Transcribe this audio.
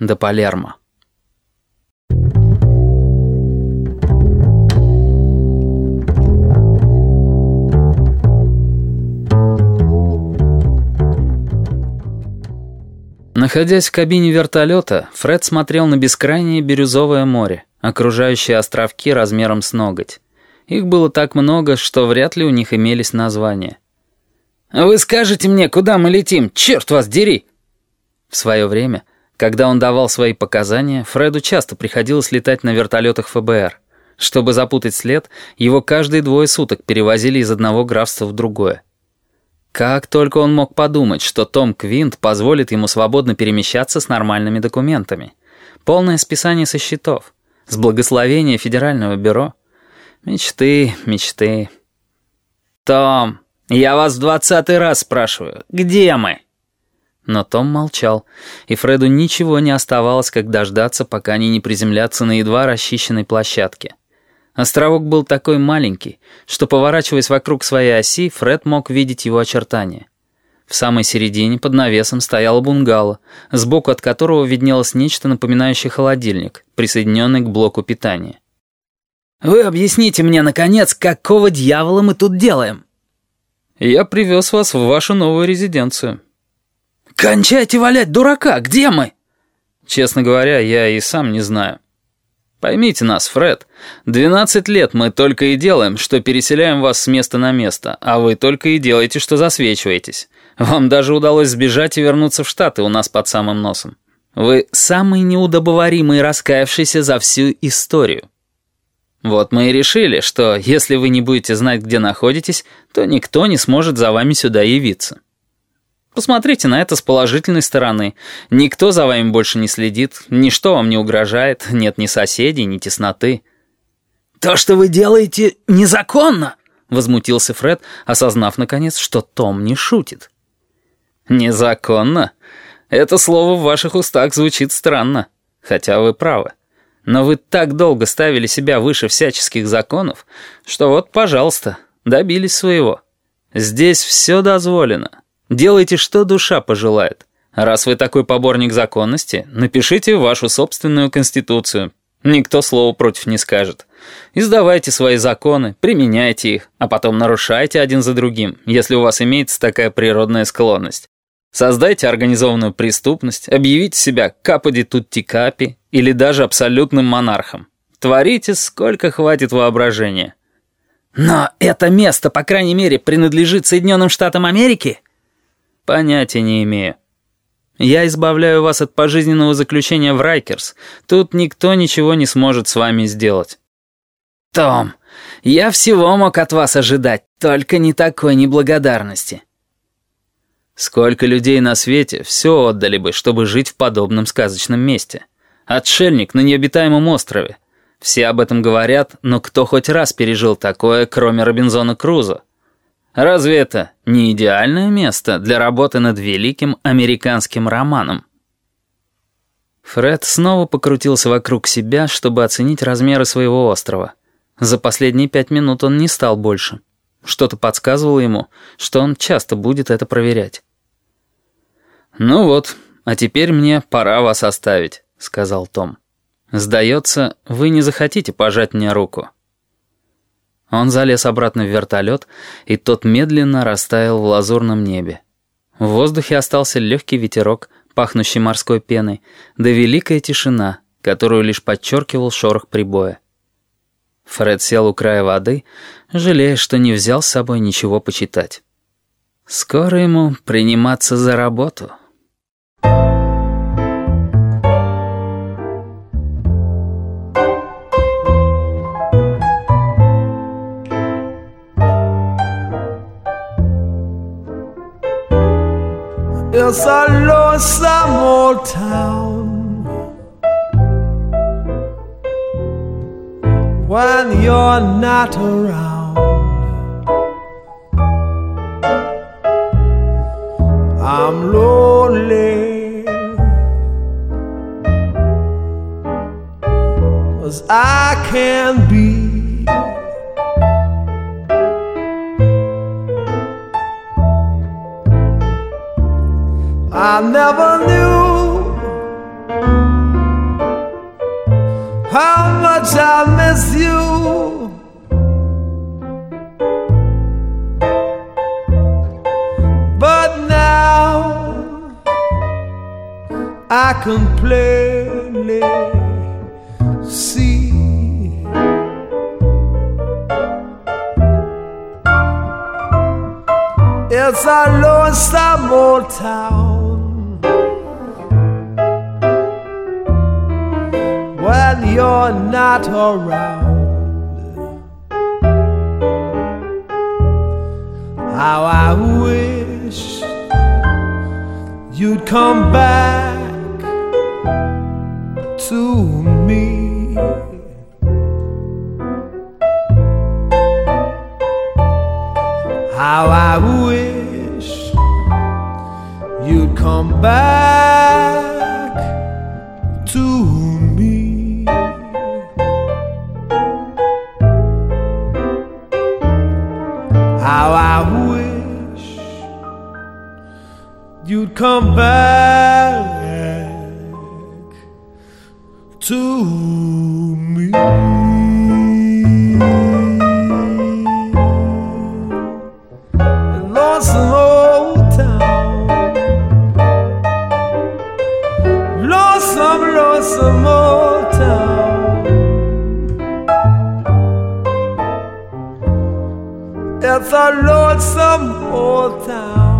до Палермо. Находясь в кабине вертолета, Фред смотрел на бескрайнее бирюзовое море, окружающее островки размером с ноготь. Их было так много, что вряд ли у них имелись названия. «Вы скажете мне, куда мы летим? Черт вас дери!» В свое время, когда он давал свои показания, Фреду часто приходилось летать на вертолетах ФБР. Чтобы запутать след, его каждые двое суток перевозили из одного графства в другое. Как только он мог подумать, что Том Квинт позволит ему свободно перемещаться с нормальными документами. Полное списание со счетов. С благословения Федерального бюро. Мечты, мечты. «Том, я вас в двадцатый раз спрашиваю, где мы?» Но Том молчал, и Фреду ничего не оставалось, как дождаться, пока они не приземлятся на едва расчищенной площадке. Островок был такой маленький, что, поворачиваясь вокруг своей оси, Фред мог видеть его очертания. В самой середине под навесом стояла бунгало, сбоку от которого виднелось нечто напоминающее холодильник, присоединенный к блоку питания. «Вы объясните мне, наконец, какого дьявола мы тут делаем?» «Я привез вас в вашу новую резиденцию». «Кончайте валять дурака! Где мы?» «Честно говоря, я и сам не знаю». Поймите нас, Фред. 12 лет мы только и делаем, что переселяем вас с места на место, а вы только и делаете, что засвечиваетесь. Вам даже удалось сбежать и вернуться в Штаты у нас под самым носом. Вы самый неудобоваримый раскаявшийся за всю историю. Вот мы и решили, что если вы не будете знать, где находитесь, то никто не сможет за вами сюда явиться. Посмотрите на это с положительной стороны. Никто за вами больше не следит, ничто вам не угрожает, нет ни соседей, ни тесноты. «То, что вы делаете, незаконно!» — возмутился Фред, осознав, наконец, что Том не шутит. «Незаконно? Это слово в ваших устах звучит странно, хотя вы правы. Но вы так долго ставили себя выше всяческих законов, что вот, пожалуйста, добились своего. Здесь все дозволено». Делайте, что душа пожелает. Раз вы такой поборник законности, напишите вашу собственную конституцию. Никто слова против не скажет. Издавайте свои законы, применяйте их, а потом нарушайте один за другим, если у вас имеется такая природная склонность. Создайте организованную преступность, объявите себя каподи тутти капи или даже абсолютным монархом. Творите, сколько хватит воображения. «Но это место, по крайней мере, принадлежит Соединенным Штатам Америки?» Понятия не имею. Я избавляю вас от пожизненного заключения в Райкерс. Тут никто ничего не сможет с вами сделать. Том, я всего мог от вас ожидать, только не такой неблагодарности. Сколько людей на свете все отдали бы, чтобы жить в подобном сказочном месте. Отшельник на необитаемом острове. Все об этом говорят, но кто хоть раз пережил такое, кроме Робинзона Крузо? Разве это не идеальное место для работы над великим американским романом? Фред снова покрутился вокруг себя, чтобы оценить размеры своего острова. За последние пять минут он не стал больше. Что-то подсказывало ему, что он часто будет это проверять. «Ну вот, а теперь мне пора вас оставить», — сказал Том. «Сдается, вы не захотите пожать мне руку». Он залез обратно в вертолет, и тот медленно растаял в лазурном небе. В воздухе остался легкий ветерок, пахнущий морской пеной, да великая тишина, которую лишь подчеркивал шорох прибоя. Фред сел у края воды, жалея, что не взял с собой ничего почитать. Скоро ему приниматься за работу. It's a lonesome old town when you're not around. I'm lonely as I can't be. I never knew how much I miss you. But now I can plainly see. It's a lonesome old town. When you're not around. How I wish you'd come back to me. How I wish you'd come back come back to me. And lost the town. Lost some, lost some more town. It's a lonesome old town.